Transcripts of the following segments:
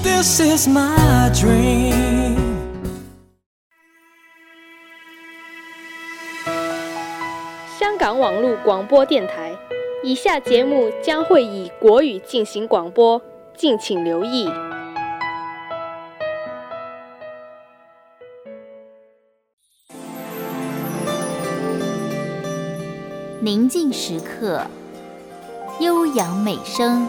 This is my dream. 香港网络广播电台，以下节目将会以国语进行广播，敬请留意。宁静时刻，悠扬美声。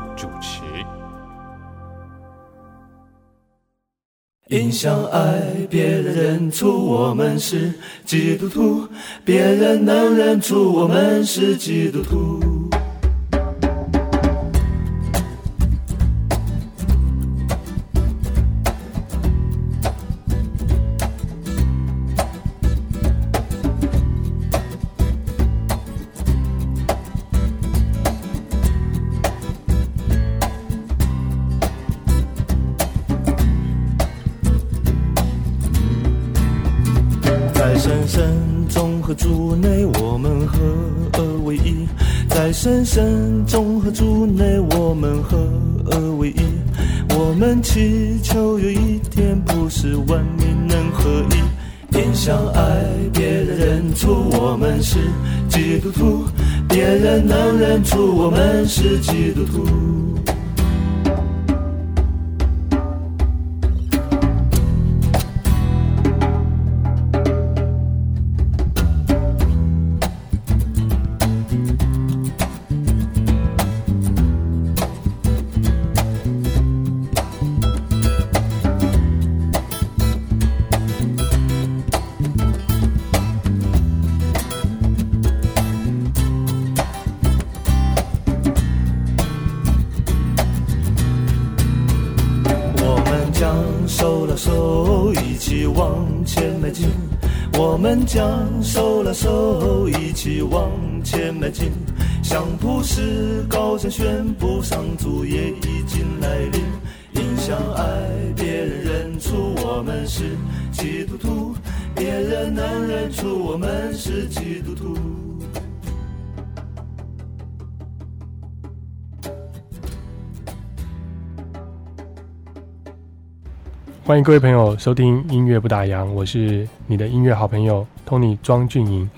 因相爱，别人认出我们是基督徒，别人能认出我们是基督徒。神中和主内，我们合而为一。我们祈求有一天，不是万民能合一。因相爱，别人认出我们是基督徒，别人能认出我们是基督徒。欢迎各位朋友收听音乐不打烊，我是你的音乐好朋友 Tony 庄俊莹。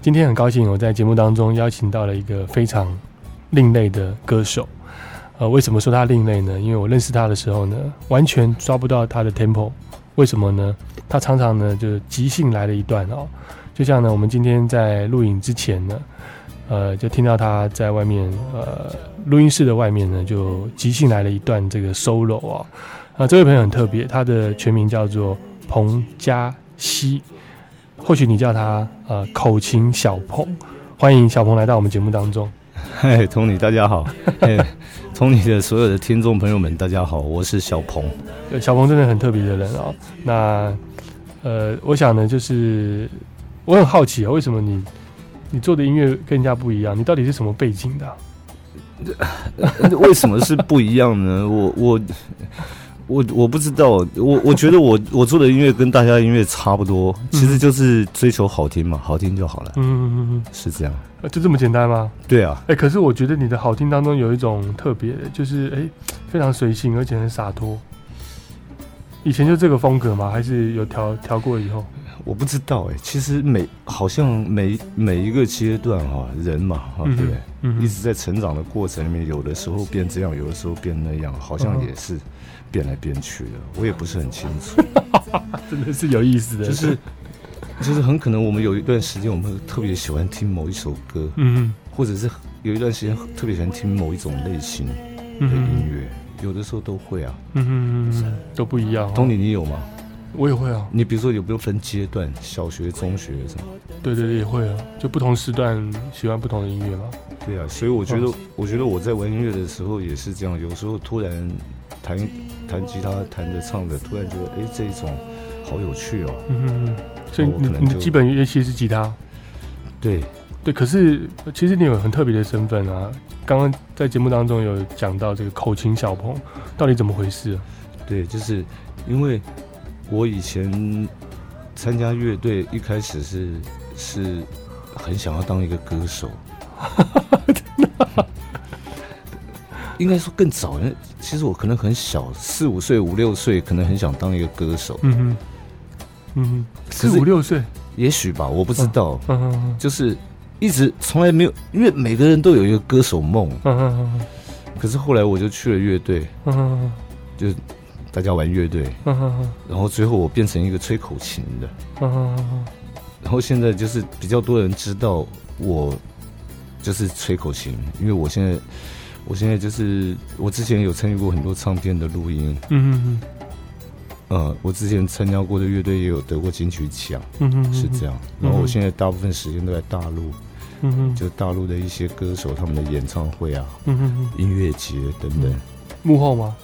今天很高兴我在节目当中邀请到了一个非常另类的歌手。呃，为什么说他另类呢？因为我认识他的时候呢，完全抓不到他的 tempo。为什么呢？他常常呢就是即兴来了一段哦，就像呢我们今天在录影之前呢，呃，就听到他在外面呃录音室的外面呢就即兴来了一段这个 solo 啊。啊，这位朋友很特别，他的全名叫做彭佳熙，或许你叫他呃口琴小鹏。欢迎小鹏来到我们节目当中。嗨，Tony，大家好。嘿，Tony 的所有的听众朋友们，大家好，我是小鹏。对，小鹏真的很特别的人哦。那呃，我想呢，就是我很好奇啊、为什么你你做的音乐跟人家不一样？你到底是什么背景的啊、为什么是不一样呢？我我我我不知道，我我觉得我我做的音乐跟大家音乐差不多，其实就是追求好听嘛，好听就好了，嗯嗯嗯是这样。嗯，就这么简单吗？对啊，哎、可是我觉得你的好听当中有一种特别的，就是哎、非常随性，而且很洒脱。以前就这个风格吗？还是有调调过以后？我不知道哎、其实每好像每每一个阶段哈、人嘛哈、嗯哼对不对？嗯哼一直在成长的过程里面，有的时候变这样，有的时候变那样，好像也是变来变去的，我也不是很清楚。真的是有意思的，就是就是很可能我们有一段时间，我们特别喜欢听某一首歌，嗯或者是有一段时间特别喜欢听某一种类型的嗯音乐，有的时候都会啊。嗯嗯嗯，都不一样、哦。东尼，你有吗？我也会啊，你比如说有没有分阶段？小学、中学什么？对对对，也会啊，就不同时段喜欢不同的音乐嘛。对啊，所以我觉得，我觉得我在玩音乐的时候也是这样，有时候突然弹弹吉他、弹着唱着，突然觉得，哎，这一种好有趣哦。嗯嗯嗯，所以你你的基本乐器是吉他，对，对，可是其实你有很特别的身份啊。刚刚在节目当中有讲到这个口琴小朋，到底怎么回事啊？对，就是因为我以前参加乐队，一开始是是很想要当一个歌手，应该说更早，因为其实我可能很小，四五岁、五六岁，可能很想当一个歌手，嗯哼，嗯哼，四五六岁，也许吧，我不知道，嗯哼嗯。就是一直从来没有，因为每个人都有一个歌手梦，哼嗯哼可是后来我就去了乐队，嗯哼就大家玩乐队，嗯哼然后最后我变成一个吹口琴的。嗯哼然后现在就是比较多人知道我就是吹口琴，因为我现在我现在就是我之前有参与过很多唱片的录音，嗯嗯呃，我之前参加过的乐队也有得过金曲奖，嗯哼，是这样。然后我现在大部分时间都在大陆，嗯哼，就大陆的一些歌手他们的演唱会啊、嗯哼，音乐节等等，幕后吗？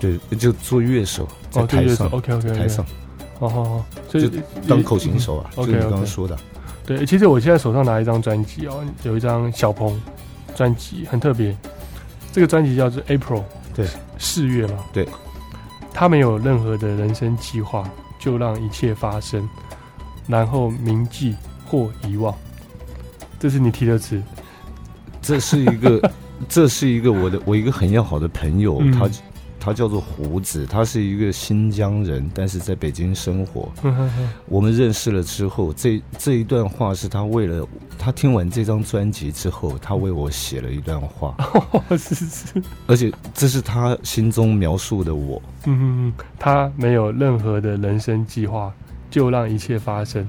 对，就做乐手在台上，，OK OK，台上。哦好好，所就以当口琴手啊，就你刚刚说的，对，其实我现在手上拿一张专辑哦，有一张小鹏专辑，很特别。这个专辑叫做 April，对，四月嘛，对。他没有任何的人生计划，就让一切发生，然后铭记或遗忘。这是你提的词，这是一个，这是一个我的我一个很要好的朋友，嗯他他叫做胡子，他是一个新疆人，但是在北京生活。我们认识了之后，这这一段话是他为了他听完这张专辑之后，他为我写了一段话，是是，而且这是他心中描述的我。嗯他没有任何的人生计划，就让一切发生，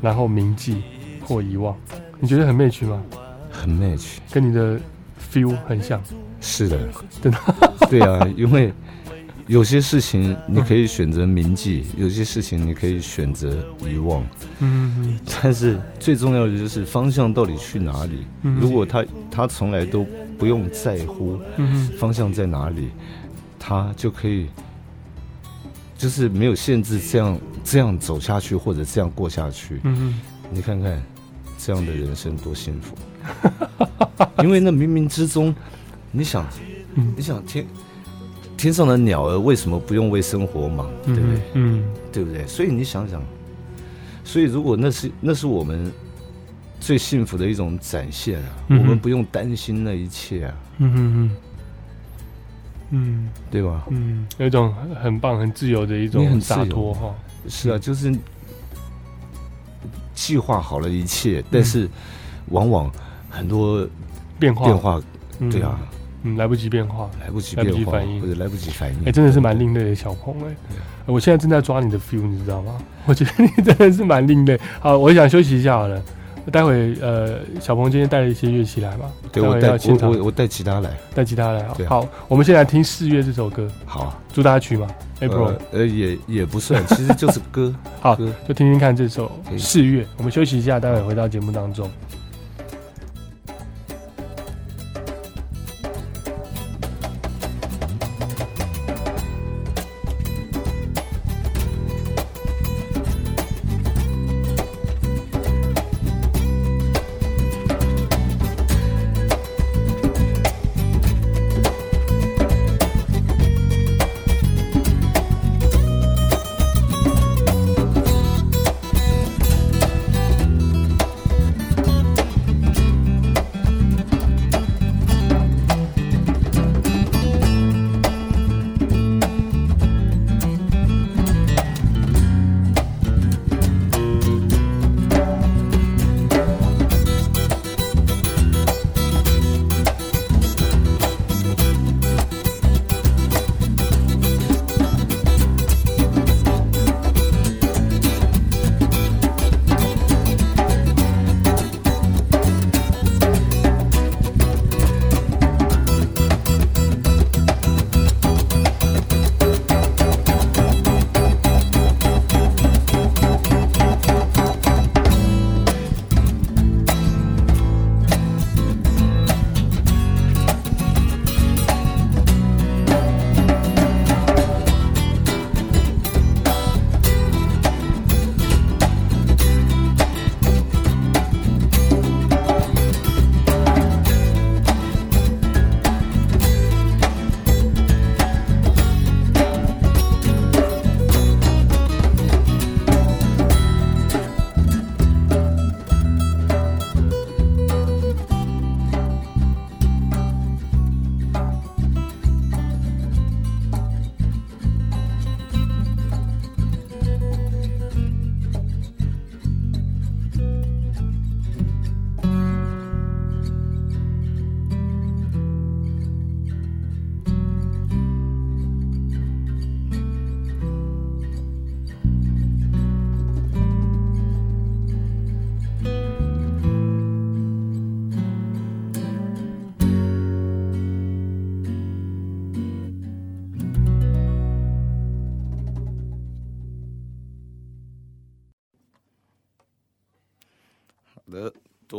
然后铭记或遗忘。你觉得很 match 吗？很 match，跟你的 feel 很像。是的，真的，对啊，因为有些事情你可以选择铭记，有些事情你可以选择遗忘。嗯但是最重要的就是方向到底去哪里。嗯如果他他从来都不用在乎嗯方向在哪里，他就可以就是没有限制，这样这样走下去或者这样过下去。嗯你看看这样的人生多幸福，因为那冥冥之中，你想，嗯。你想天天上的鸟儿为什么不用为生活忙，对不对？嗯。对不对？所以你想想，所以如果那是那是我们最幸福的一种展现啊，嗯我们不用担心那一切啊，嗯嗯嗯嗯。对吧？嗯，有一种很很棒、很自由的一你种很洒脱哈。是啊，就是计划好了一切，但是往往很多变化。变化，嗯。对啊，嗯，来不及变化，来不及来不及反应或者来不及反应，哎、真的是蛮另类的小鹏哎、我现在正在抓你的 feel，你知道吗？我觉得你真的是蛮另类。好，我想休息一下好了。待会呃，小鹏今天带了一些乐器来嘛，待对我带我我我带吉他来，带吉他来好，我们先来听《四月》这首歌，好啊主打曲嘛，April。呃呃也也不算，其实就是歌，好歌，就听听看这首《四月》。我们休息一下，待会回到节目当中。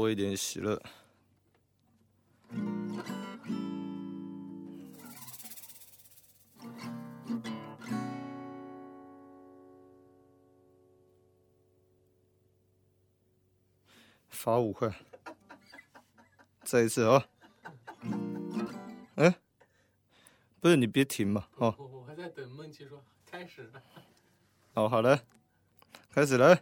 多一点喜乐。罚五块，再一次啊！哎，不是你别停嘛，哦，我我还在等梦琪说开始。哦好的，开始来。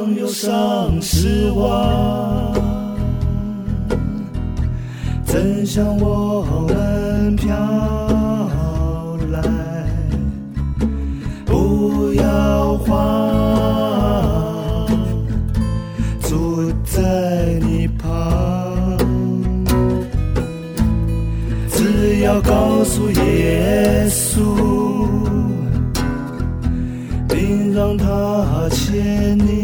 当忧伤失望，真向我们飘来，不要慌，住在你旁，只要告诉耶稣。并让他牵你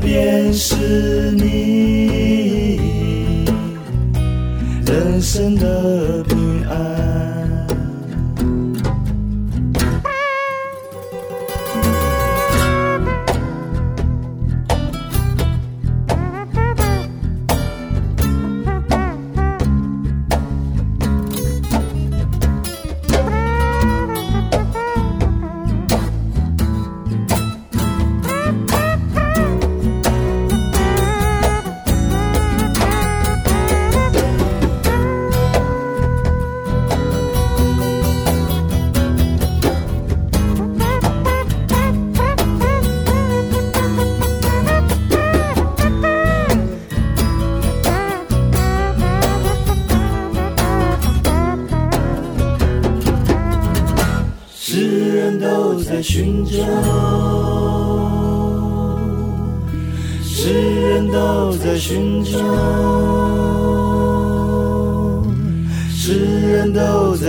便是你人生的平安。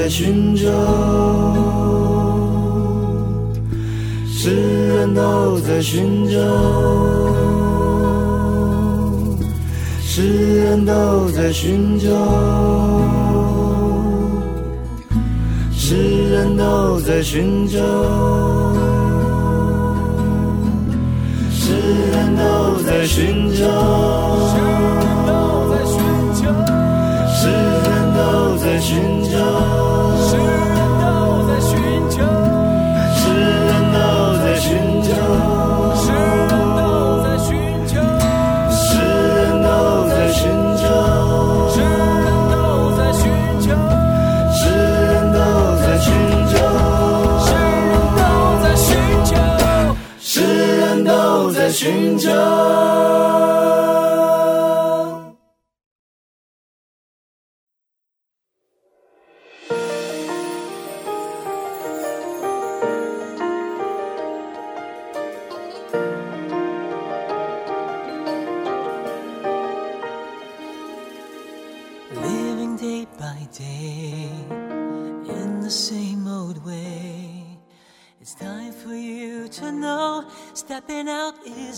寻找，世人都在寻找，世人都在寻找。世人都在寻找，世人都在寻找，世人都在寻找，寻找。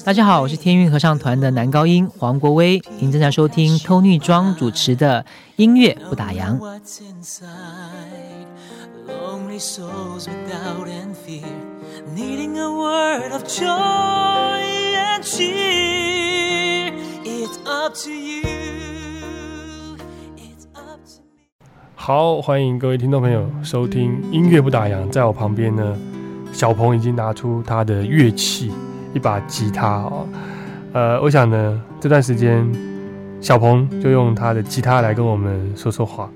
大家好，我是天韵合唱团的男高音黄国威，您正在收听 Tony 庄主持的音乐不打烊。Lonely souls without and fear, needing a word of joy and cheer. It's up to you. It's up to me. 好，欢迎各位听众朋友收听音乐不打烊。在我旁边呢，小鹏已经拿出他的乐器，一把吉他哦。呃，我想呢，这段时间小鹏就用他的吉他来跟我们说说话。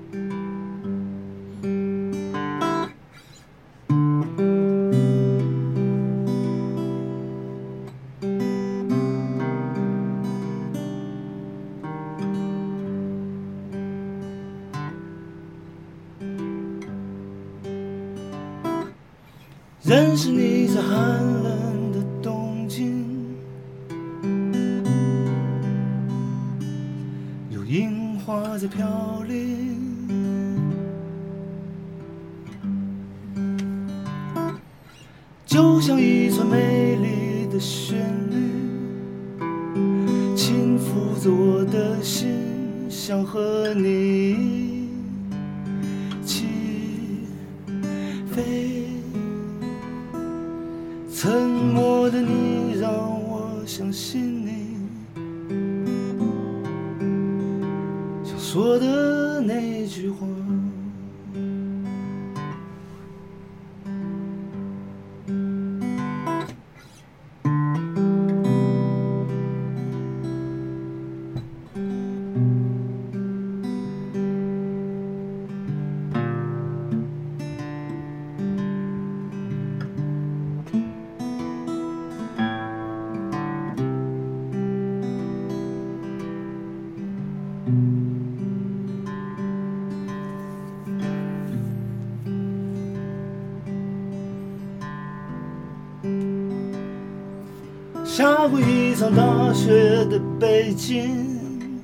近，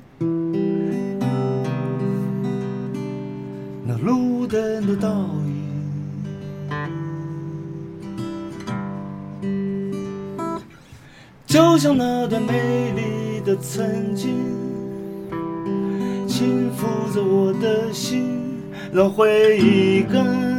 那路灯的倒影，就像那段美丽的曾经，轻抚着我的心，让回忆更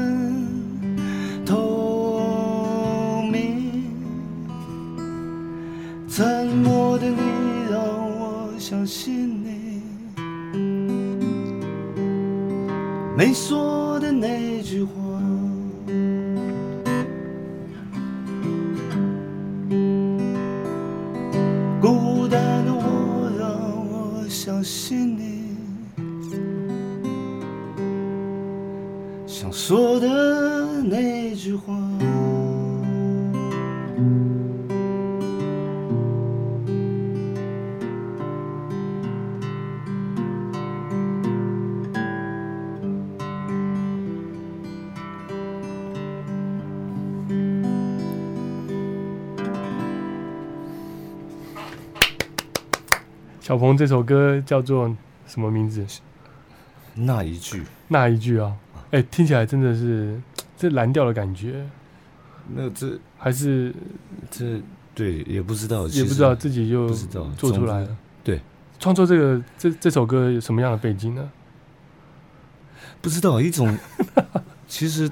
这首歌叫做什么名字？那一句，那一句啊，哎、听起来真的是 这蓝调的感觉，那这还是这对也不知道，也不知道自己就不知道做出来了。对，创作这个这这首歌有什么样的背景呢？不知道一种，其实，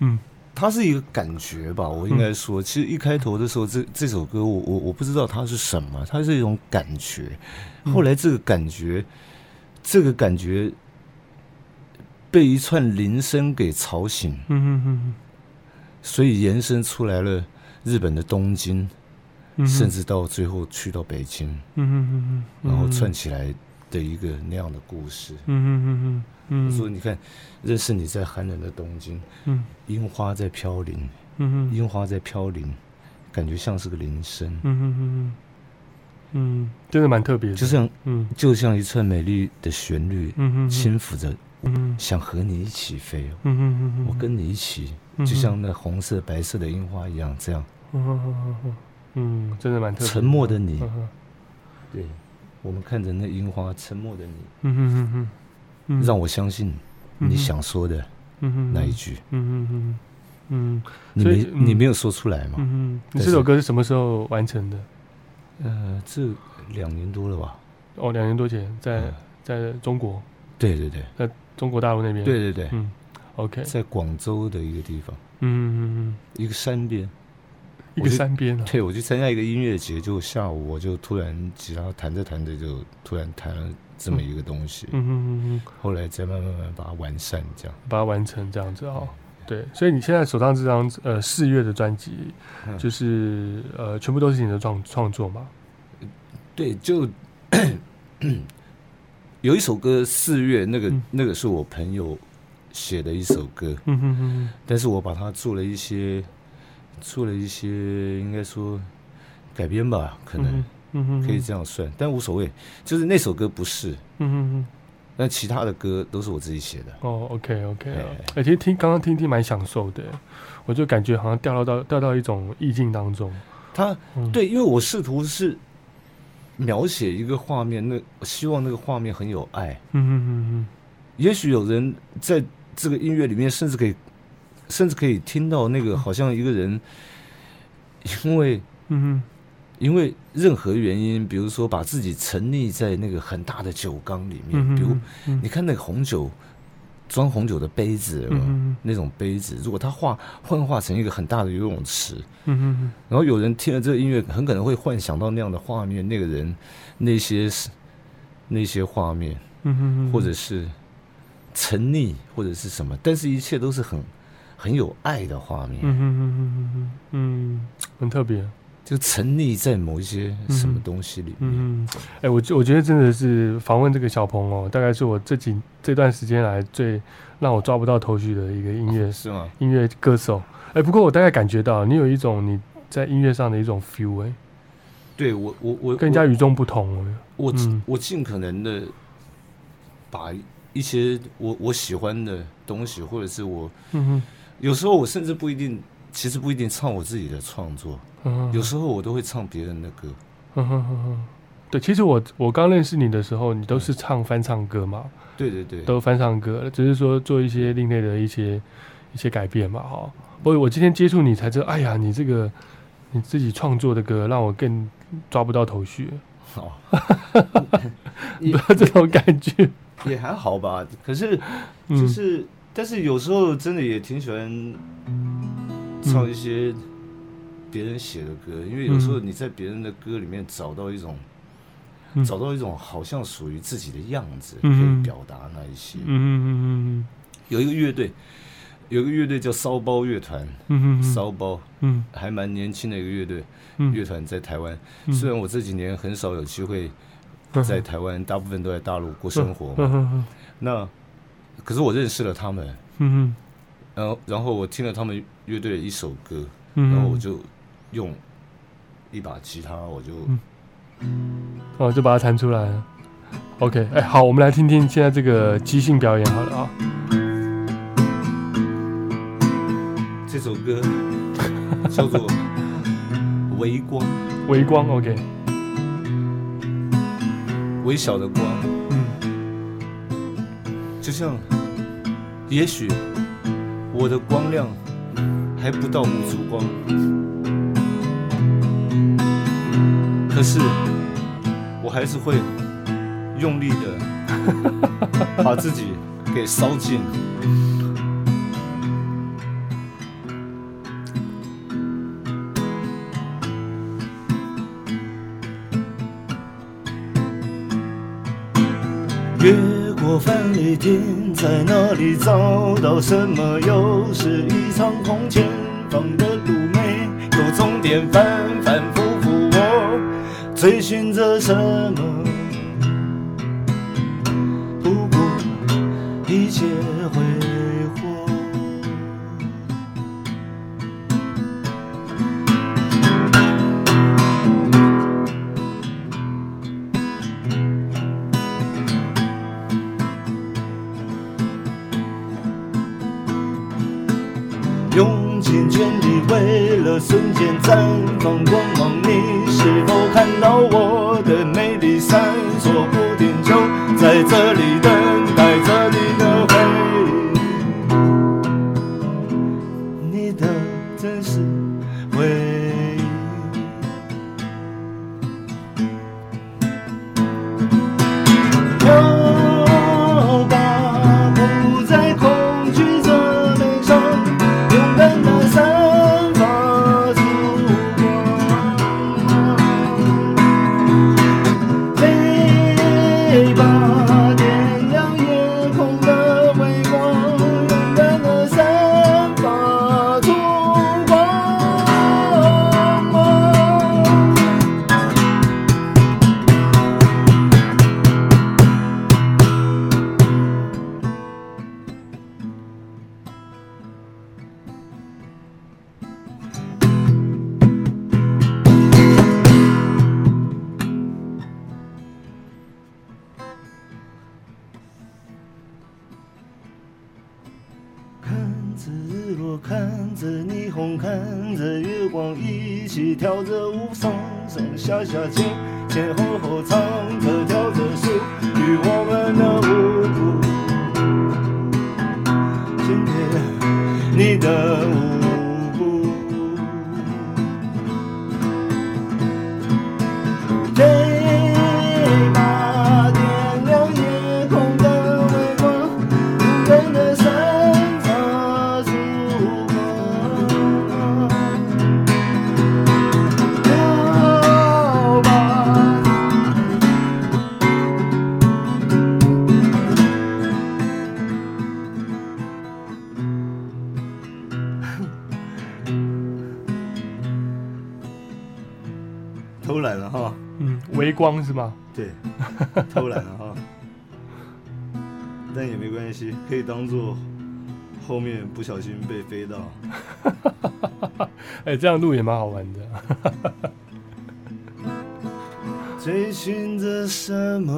嗯，它是一个感觉吧，我应该说，其实一开头的时候，这这首歌我我我不知道它是什么，它是一种感觉，嗯后来这个感觉，这个感觉被一串铃声给吵醒，嗯哼哼所以延伸出来了日本的东京，嗯甚至到最后去到北京，嗯哼哼哼，然后串起来的一个那样的故事。嗯哼哼哼嗯，我说你看，认识你在寒冷的东京，嗯。樱花在飘零，嗯哼樱花在飘零，感觉像是个铃声，嗯嗯嗯嗯，嗯，真的蛮特别的，就像嗯。就像一串美丽的旋律，嗯嗯轻抚着，嗯想和你一起飞哦。嗯嗯嗯，我跟你一起，嗯就像那红色、白色的樱花一样，这样。嗯嗯嗯嗯嗯，真的蛮特别，沉默的你。嗯嗯。对。我们看着那樱花，沉默的你，嗯嗯嗯嗯，让我相信你想说的嗯嗯那一句，嗯嗯嗯嗯，你没你没有说出来嘛？嗯嗯，你这首歌是什么时候完成的？呃，这两年多了吧？哦，两年多前，在嗯。在中国，对对对。在中国大陆那边，对对对，嗯，OK，在广州的一个地方，嗯嗯嗯一个山边，嗯，一个山边啊，对我去参加一个音乐节，就下午我就突然吉他弹着弹着就突然弹了这么一个东西，嗯嗯嗯嗯，后来再慢慢慢慢把它完善，这样。把它完成这样子哦。对，所以你现在手上这张呃四月的专辑，嗯就是呃全部都是你的创创作嘛？对，就 有一首歌《四月》，那个、嗯那个是我朋友写的一首歌，嗯哼哼但是我把它做了一些，做了一些，应该说改编吧，可能、嗯哼，可以这样算，但无所谓。就是那首歌不是，嗯哼哼。但其他的歌都是我自己写的。哦，OK OK，哎而且听刚刚听听蛮享受的，我就感觉好像掉到到掉到一种意境当中。他嗯对，因为我试图是描写一个画面，那希望那个画面很有爱。嗯嗯也许有人在这个音乐里面，甚至可以，甚至可以听到那个好像一个人，因为嗯因为任何原因，比如说把自己沉溺在那个很大的酒缸里面，嗯比如嗯你看那个红酒装红酒的杯子，嗯那种杯子，如果它化幻化成一个很大的游泳池，嗯嗯然后有人听了这个音乐，很可能会幻想到那样的画面，那个人那些那些画面，嗯嗯，或者是沉溺，或者是什么，但是一切都是很很有爱的画面，嗯嗯嗯嗯嗯嗯，很特别。就沉溺在某一些什么东西里面。嗯，哎、我我觉得真的是访问这个小鹏哦，大概是我这几这段时间来最让我抓不到头绪的一个音乐、是吗？音乐歌手。哎、不过我大概感觉到你有一种你在音乐上的一种 feel 哎、对我我我跟人家与众不同哎。我嗯我尽可能的把一些我我喜欢的东西，或者是我嗯哼有时候我甚至不一定，其实不一定唱我自己的创作，嗯哼有时候我都会唱别人的歌。嗯哼哼哼，对，其实我我刚认识你的时候，你都是唱翻唱歌嘛，对对对，都翻唱歌，只是说做一些另类的一些一些改变嘛，哈。不过我今天接触你才知道，哎呀，你这个你自己创作的歌让我更抓不到头绪，哦，不知道这种感觉。也还好吧。可是嗯就是，但是有时候真的也挺喜欢唱一些别人写的歌，因为有时候你在别人的歌里面找到一种。嗯。找到一种好像属于自己的样子，可嗯以表达那一些。嗯嗯嗯有一个乐队，有一个乐队叫骚包乐团，骚包，嗯。还蛮年轻的一个乐队，嗯。乐团在台湾。嗯。虽然我这几年很少有机会嗯。在台湾，大部分都在大陆过生活那可是我认识了他们，嗯然后然后我听了他们乐队的一首歌，嗯然后我就用一把吉他，我就哦，就把它弹出来了。OK，哎，好，我们来听听现在这个即兴表演好了啊。这首歌叫做《微光》，微光，OK，微小的光，嗯。就像，也许我的光亮还不到五烛光，可是我还是会用力的把自己给烧尽。过范丽汀，在哪里找到什么？又是一场空，前方的路没有终点，反反复复，我追寻着什么？用尽全力为了瞬间绽放光芒你是否看到我的美丽闪烁不定就在这里等光是吗？对，偷懒了哈，但也没关系，可以当做后面不小心被飞到。哎，这样录也蛮好玩的。追寻着什么？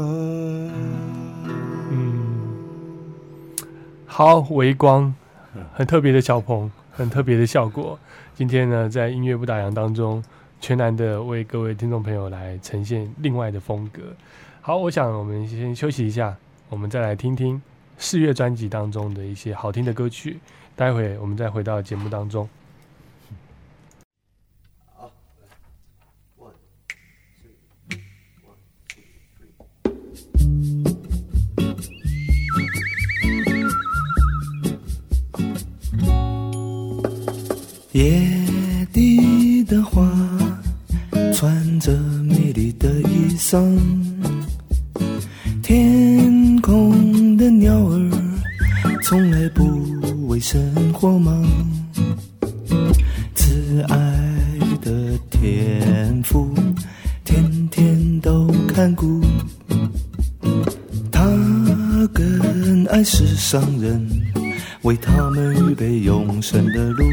嗯，好，微光，很特别的小棚，很特别的效果。今天呢，在音乐不打烊当中，全然的为各位听众朋友来呈现另外的风格。好，我想我们先休息一下，我们再来听听四月专辑当中的一些好听的歌曲。待会我们再回到节目当中。野地的花着美丽的衣裳，天空的鸟儿从来不为生活忙，慈爱的天赋天天都看顾，他更爱世上人，为他们预备永生的路。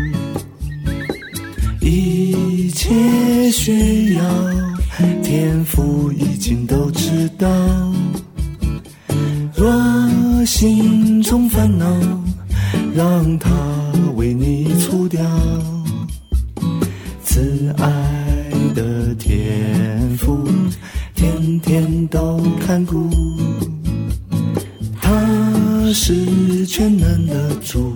一一切需要天赋已经都知道。若心中烦恼，让他为你除掉。慈爱的天赋，天天都看顾。他是全能的主，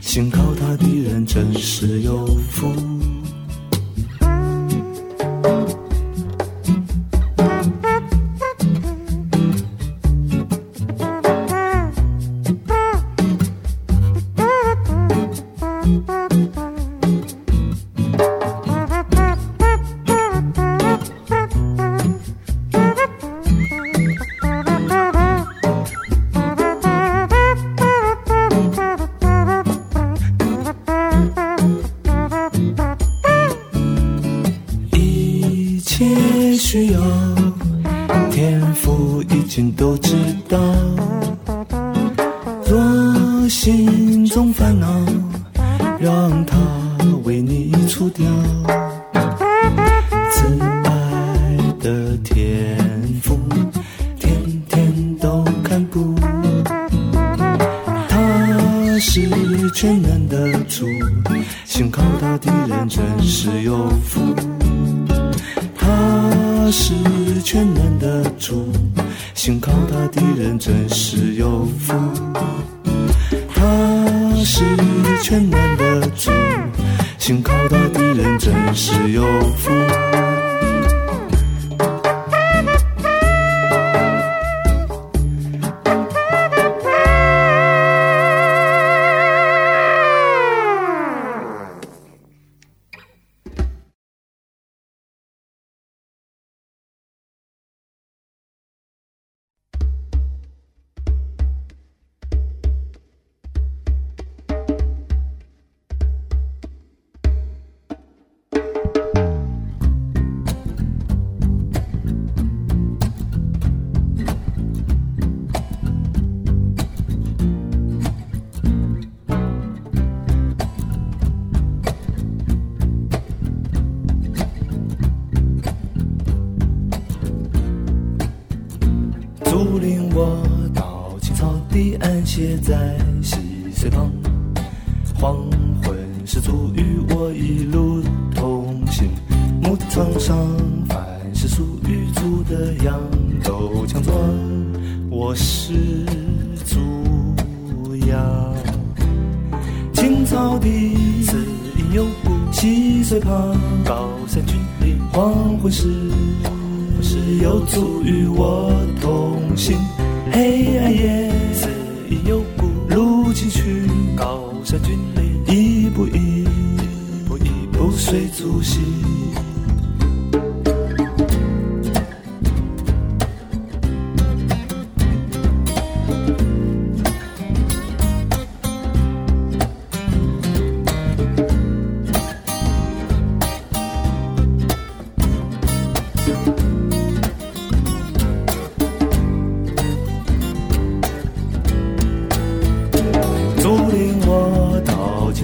信靠他的人真是有福。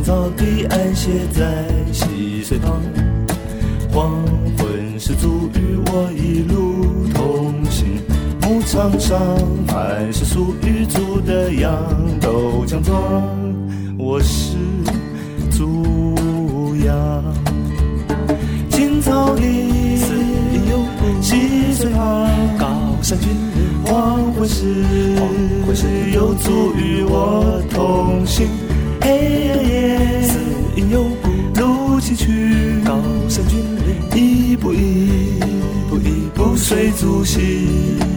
青草地安，歇在溪水旁。黄昏时足与我一路同行。牧场上凡是属于主的羊都强壮，我是猪羊。青草地，溪水旁高山峻岭。黄昏时，黄昏时有主与我同行。黑暗夜自隐有故，路崎岖高山峻岭，一步一步一步随足行。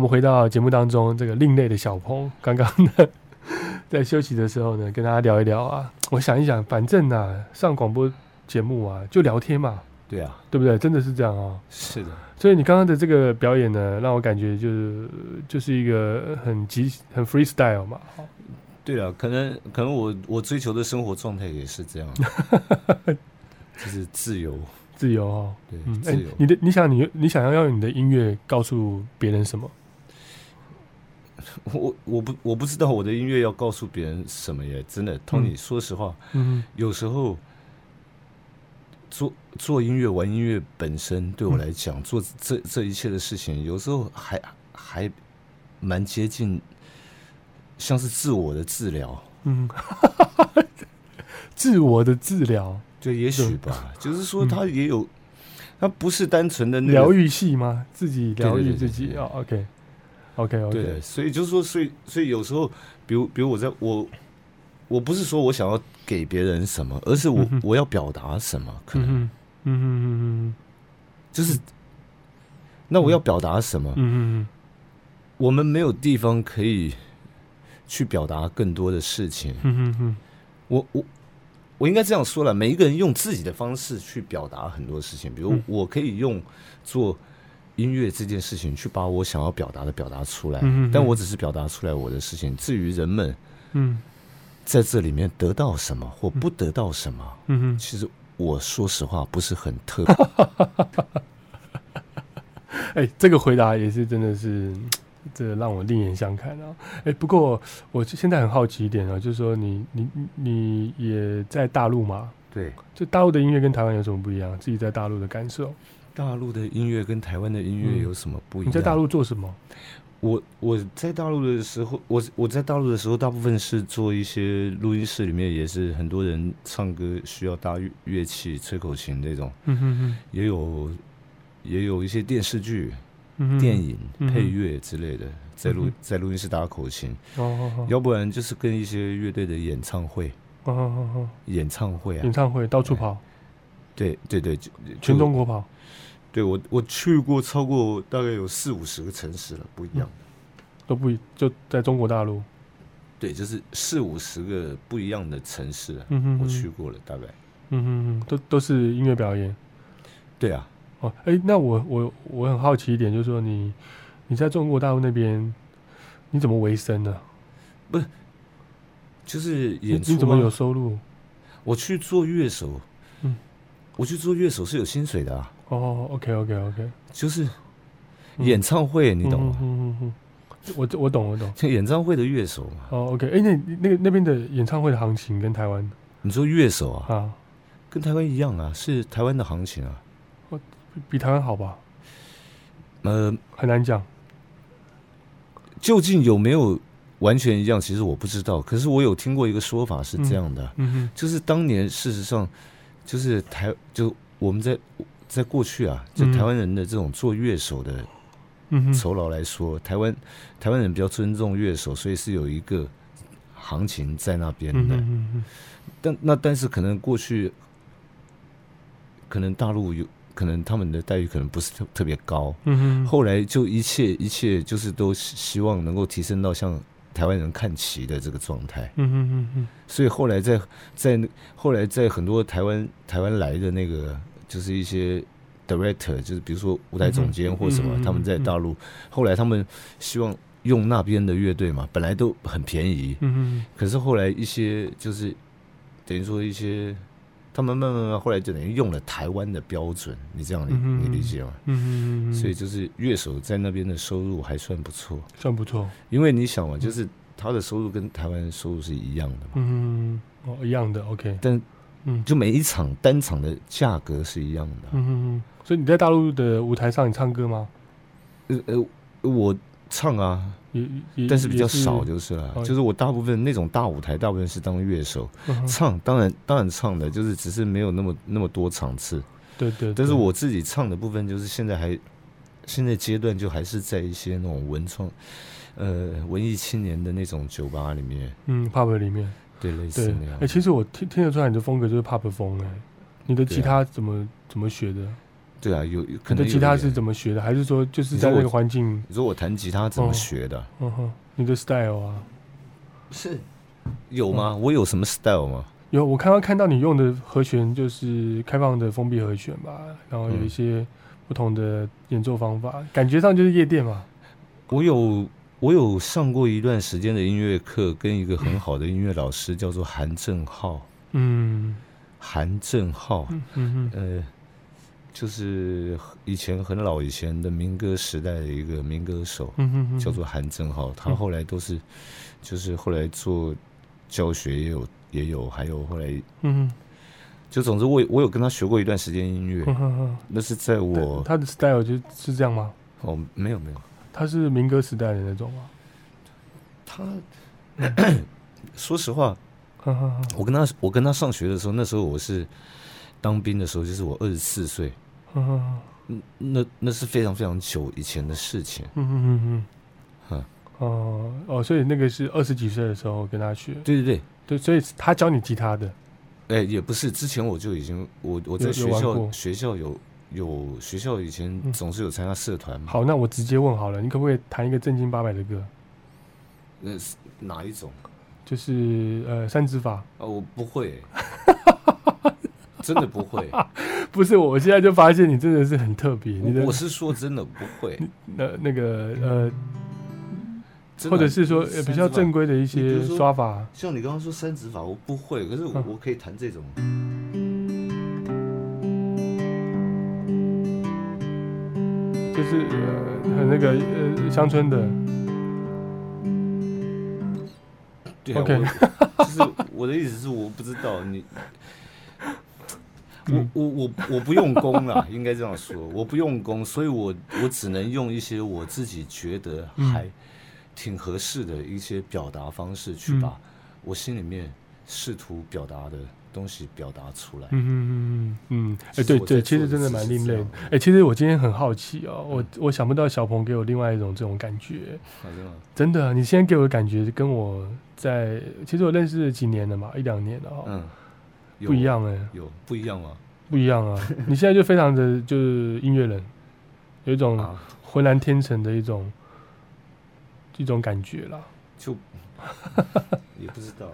我们回到节目当中，这个另类的小鹏，刚刚呢在休息的时候呢，跟大家聊一聊啊。我想一想，反正啊，上广播节目啊，就聊天嘛，对啊，对不对？真的是这样哦。是的，所以你刚刚的这个表演呢，让我感觉就是就是一个很极很 freestyle 嘛。对啊，可能可能我我追求的生活状态也是这样，就是自由，自由哦，对，嗯，自由。你的你想你你想要用你的音乐告诉别人什么？我我不我不知道我的音乐要告诉别人什么耶，真的，Tony，、说实话，嗯有时候做做音乐、玩音乐本身对我来讲，做这这一切的事情，有时候还还蛮接近，像是自我的治疗。嗯，自我的治疗，对，也许吧，就是说他也有，他不是单纯的那个疗愈系吗？自己疗愈对对对自己哦，OK，OK，OK，对，所以就是说，所以所以有时候，比如比如我在我我不是说我想要给别人什么，而是我、嗯我要表达什么，可能、嗯哼。嗯哼嗯就是，那我要表达什么？嗯嗯嗯我们没有地方可以去表达更多的事情。嗯嗯嗯我我我应该这样说了，每一个人用自己的方式去表达很多事情，比如嗯。我可以用做音乐这件事情去把我想要表达的表达出来，但我只是表达出来我的事情。至于人们嗯在这里面得到什么或不得到什么，嗯哼。其实我说实话不是很特 哎、这个回答也是真的是，这个让我另眼相看啊！哎、不过我现在很好奇一点啊，就是说你你你也在大陆嘛？对。就大陆的音乐跟台湾有什么不一样？自己在大陆的感受？大陆的音乐跟台湾的音乐嗯有什么不一样？你在大陆做什么？我我在大陆的时候，我我在大陆的时候，大部分是做一些录音室里面，也是很多人唱歌需要搭乐乐器，吹口琴这种，嗯哼哼，也有也有一些电视剧、嗯电影、嗯配乐之类的，在录嗯在录音室打口琴，哦哦哦要不然就是跟一些乐队的演唱会，哦哦哦，演唱会啊演，唱会到处跑，对对对，全中国，跑。对我我去过超过大概有四五十个城市了，不一样的。都不一就在中国大陆。对，就是四五十个不一样的城市啊，我嗯哼哼去过了，大概。嗯哼哼，都都是音乐表演。对啊，哦，哎、那我我我很好奇一点，就是说你你在中国大陆那边你怎么维生呢？就是演出、啊。你怎么有收入？我去做乐手，嗯，我去做乐手是有薪水的啊，哦，OK OK OK，就是演唱会，你懂吗？嗯嗯嗯，我我懂我懂。就演唱会的乐手嘛。哦，OK，哎、那那个那边的演唱会的行情跟台湾你说乐手啊，啊，跟台湾一样啊，是台湾的行情啊。比比台湾好吧？呃，很难讲。究竟有没有完全一样？其实我不知道。可是我有听过一个说法是这样的，就是当年事实上，就是台就我们在在过去啊，就嗯台湾人的这种做乐手的酬劳来说，台湾台湾人比较尊重乐手，所以是有一个行情在那边嗯的。嗯但那但是可能过去，可能大陆有可能他们的待遇可能不是特特别高，嗯哼，后来就一切一切就是都希希望能够提升到像台湾人看齐的这个状态，嗯哼嗯哼所以后来在在后来在很多台湾台湾来的那个就是一些 director，就是比如说舞台总监或什么，嗯嗯嗯他们在大陆，后来他们希望用那边的乐队嘛，本来都很便宜，嗯哼可是后来一些就是等于说一些，他们慢慢慢慢后来就等于用了台湾的标准，你这样理、嗯你理解吗？嗯所以就是乐手在那边的收入还算不错，算不错。因为你想嘛，就是他的收入跟台湾的收入是一样的嘛，嗯，哦，一样的，OK。但嗯就每一场单场的价格是一样的啊。嗯所以你在大陆的舞台上你唱歌吗？呃呃，我唱啊，也也但是比较少就是了，哦。就是我大部分那种大舞台，大部分是当乐手嗯唱，当然当然唱的，就是只是没有那么那么多场次。对对，但是我自己唱的部分，就是现在还现在阶段就还是在一些那种文创，呃，文艺青年的那种酒吧里面，嗯 pub 里面。对，类似那样，哎、。其实我听听得出来你的风格就是 pub 风哎、你的吉他怎么怎么学的？对啊，有可你的能有吉他是怎么学的？还是说就是在那个环境？你说我弹吉他怎么哦学的？嗯哼，你的 style 啊，是有吗？我有什么 style 吗？有我刚刚看到你用的和弦就是开放的封闭和弦吧，然后有一嗯些不同的演奏方法，感觉上就是夜店嘛。我有我有上过一段时间的音乐课，跟一个很好的音乐老师叫做韩正浩，嗯韩正浩，嗯嗯呃，就是以前很老以前的民歌时代的一个民歌手，叫做韩正浩。他嗯后来都是，就是后来做教学也有也有，还有后来嗯就总之我我有跟他学过一段时间音乐嗯，哼哼，那是在我他的 style 就是这样吗？哦没有没有，他是民歌时代的那种吗？他 说实话，我跟他我跟他上学的时候，那时候我是当兵的时候，就是我二十四岁，那那是非常非常久以前的事情。嗯嗯嗯嗯，嗯。哦哦，所以那个是二十几岁的时候跟他学，对对对，对，所以他教你吉他的，哎，也不是，之前我就已经我我在学校学校有有学校以前嗯。总是有参加社团嘛，好，那我直接问好了，你可不可以弹一个正经八百的歌？那是哪一种？就是呃三指法，啊，我不会、真的不会。不是，我现在就发现你真的是很特别，你的我我是说真的不会，那那个呃，或者是说呃比较正规的一些刷法，像你刚刚说三指法，我不会，可是我嗯我可以弹这种。就是呃很那个呃乡村的，对啊 OK 我就是我的意思是，我不知道你，我嗯我我我不用功了，应该这样说，我不用功，所以我我只能用一些我自己觉得嗯还挺合适的一些表达方式，去嗯把我心里面试图表达的东西表达出来。嗯嗯嗯嗯嗯，哎、对对，其实真的蛮另类的。哎、其实我今天很好奇哦，我我想不到小鹏给我另外一种这种感觉，啊真的你现在给我的感觉跟我在其实我认识了几年了嘛，一两年了哈、嗯，有不一样哎、有不一样吗？不一样啊！你现在就非常的就是音乐人，有一种啊，浑然天成的一种一种感觉啦，就也不知道，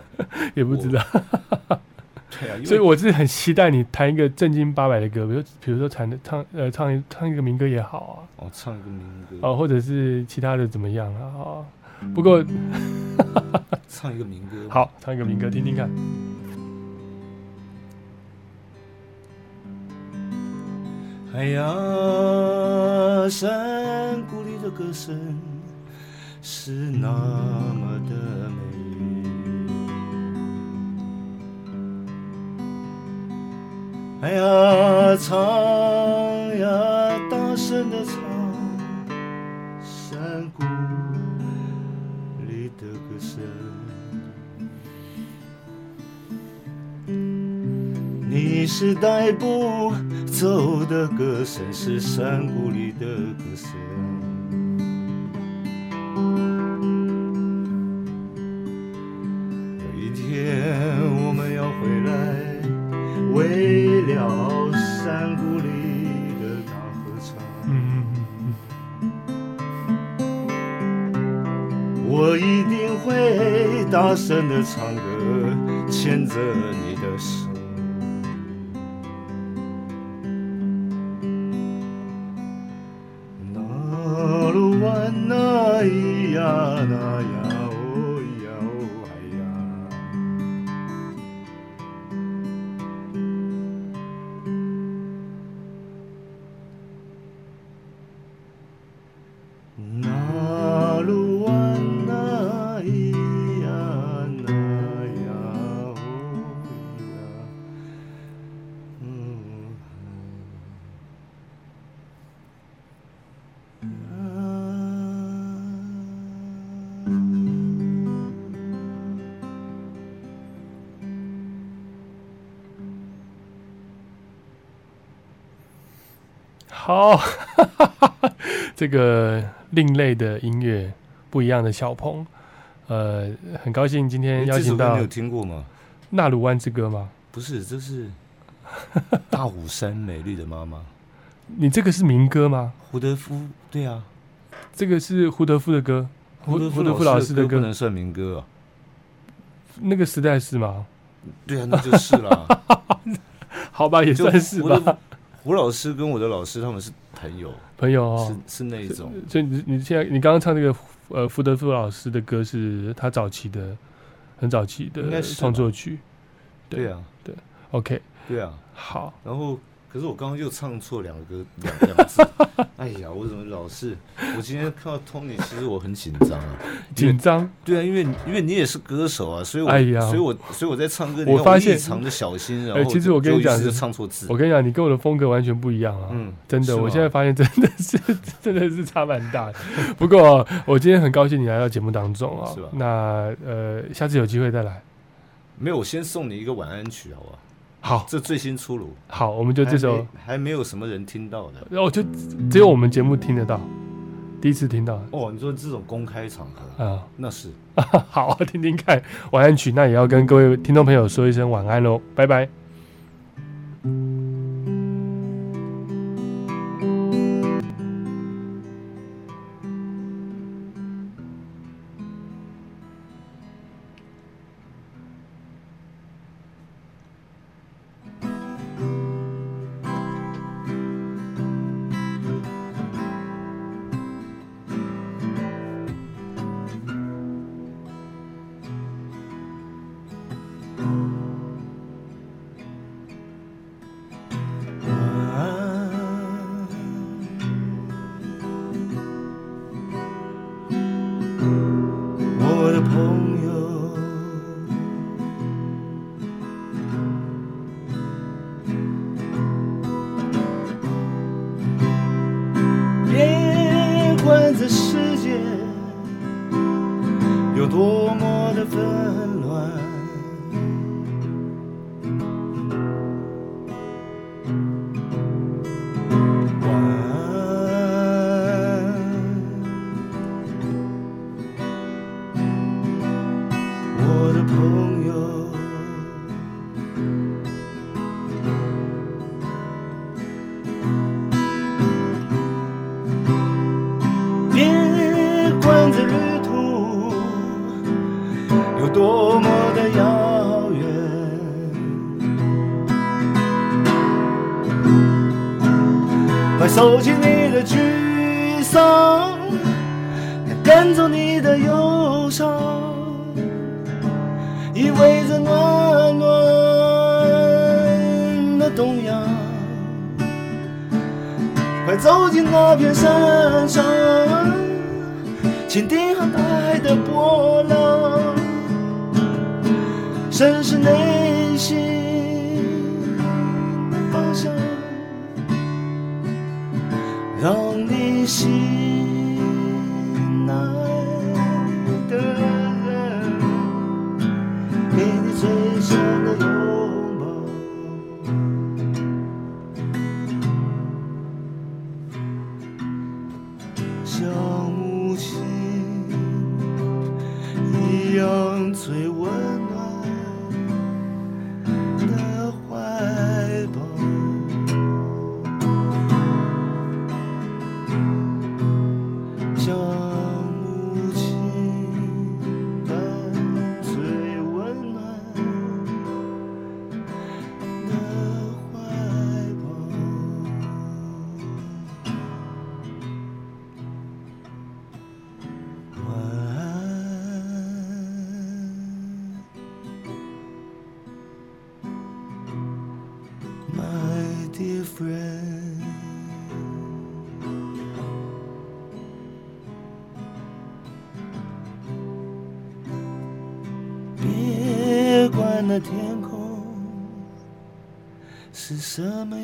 也不知道。对啊，所以我是很期待你弹一个正经八百的歌，比如比如说弹的唱呃唱一唱一个民歌也好啊哦唱一个民歌啊，哦或者是其他的怎么样啊？哦不过 唱一个民歌，好，唱一个民歌听听看。哎呀，山谷里的歌声是那么的美。哎呀，唱呀，大声的唱，山谷是带不走的歌声，是山谷里的歌声。有一天我们要回来，为了山谷里的大合唱。我一定会大声的唱歌，牵着你好，这个另类的音乐，不一样的小鹏，呃，很高兴今天邀请到你有听过吗？纳鲁湾之歌吗？不是，这是 大武山美丽的妈妈，你这个是民歌吗？胡德夫，对啊，这个是胡德夫的歌，胡德胡德夫老师的歌，歌不能算民歌啊。那个时代是吗？对啊，那就是啦。好吧，也算是吧。胡老师跟我的老师他们是朋友，朋友哦，是是那一种。所以你你现在你刚刚唱那个呃福德富老师的歌是他早期的很早期的创作曲。对啊，对，OK，对啊。好，然后，可是我刚刚又唱错两个 歌，两两个字。哎呀，我怎么老是？我今天看到 Tony，其实我很紧张啊。紧张。对啊，因为因为你也是歌手啊，所以我，哎呀所以我所以我在唱歌，我发现异常的小心，然哎，后其实我跟你讲唱错字。我跟你讲，你跟我的风格完全不一样啊！嗯真的，我现在发现真的是真的是差蛮大的。不过我今天很高兴你来到节目当中啊是吧，那呃，下次有机会再来。没有，我先送你一个晚安曲，好不好？好，这最新出炉，好，我们就这首还没还没有什么人听到的。然后就只有我们节目听得到。第一次听到哦，你说这种公开场合，啊。那是 好，听听看晚安曲，那也要跟各位听众朋友说一声晚安喽，拜拜。快走进那片山上，倾听大海的波浪，审视内心的方向。让你心这么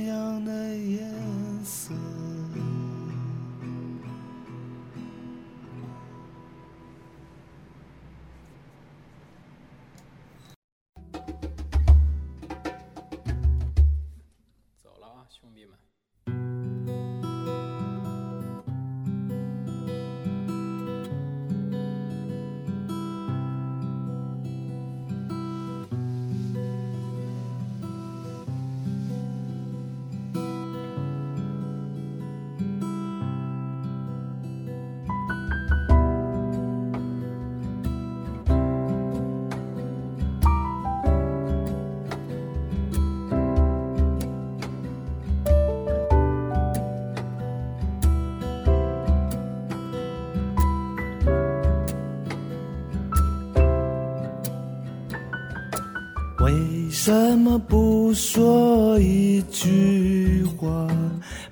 什么不说一句话，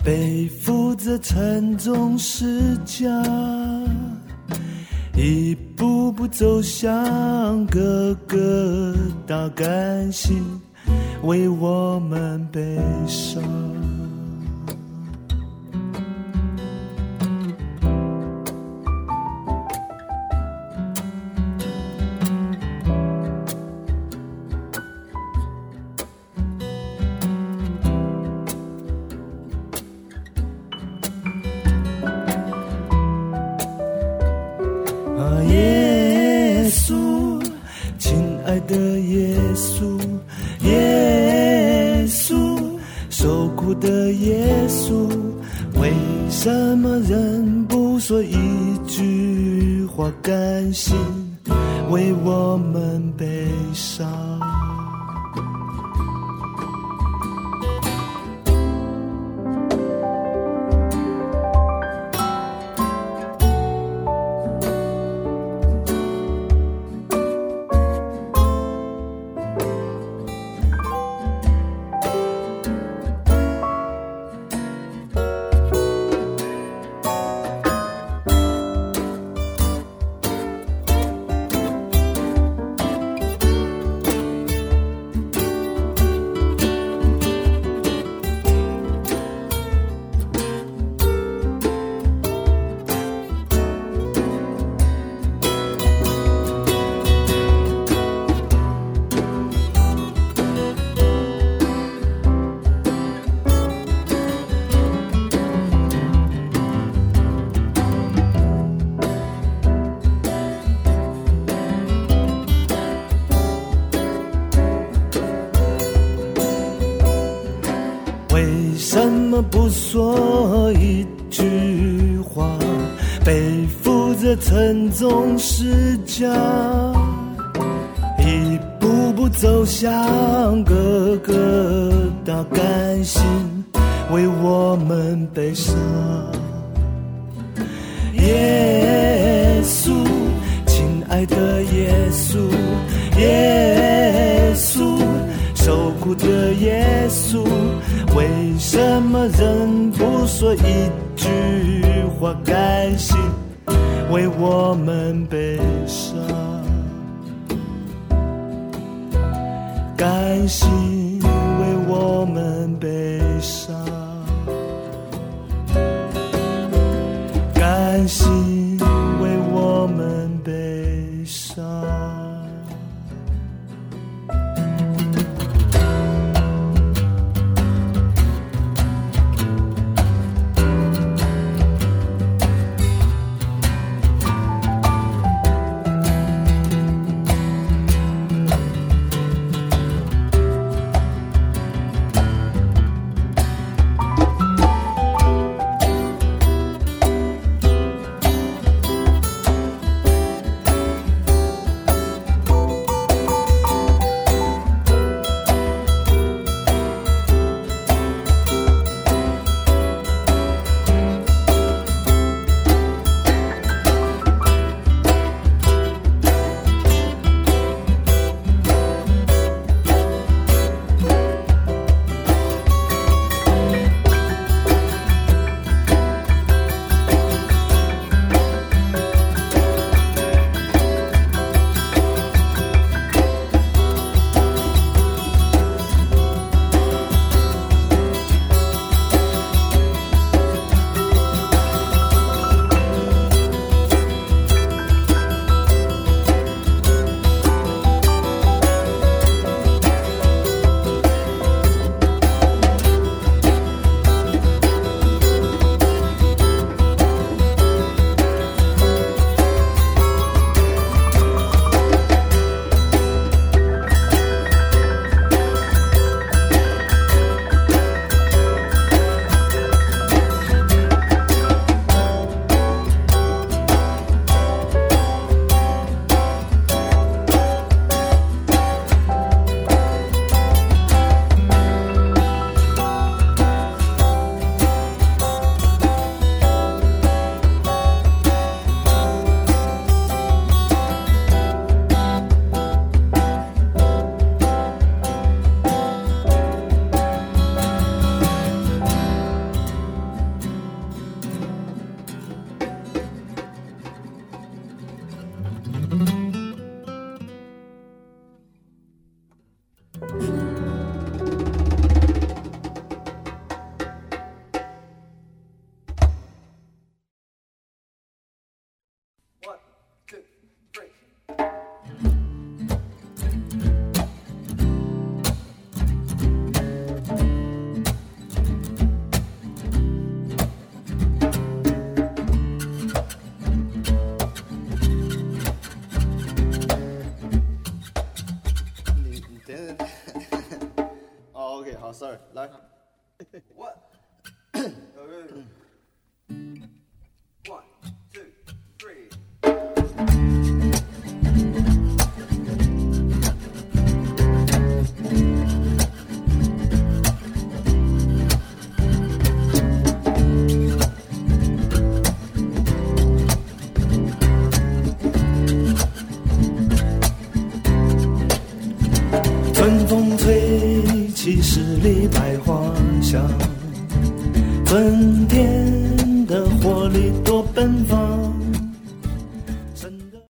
背负着沉重不说一句话，背负着沉重世家，一步步走向哥哥的甘心为我们悲伤。耶稣，亲爱的耶稣，耶稣，受苦的耶稣，什么人不说一句话甘心为我们悲伤？甘心为我们悲伤。甘心为我们悲伤。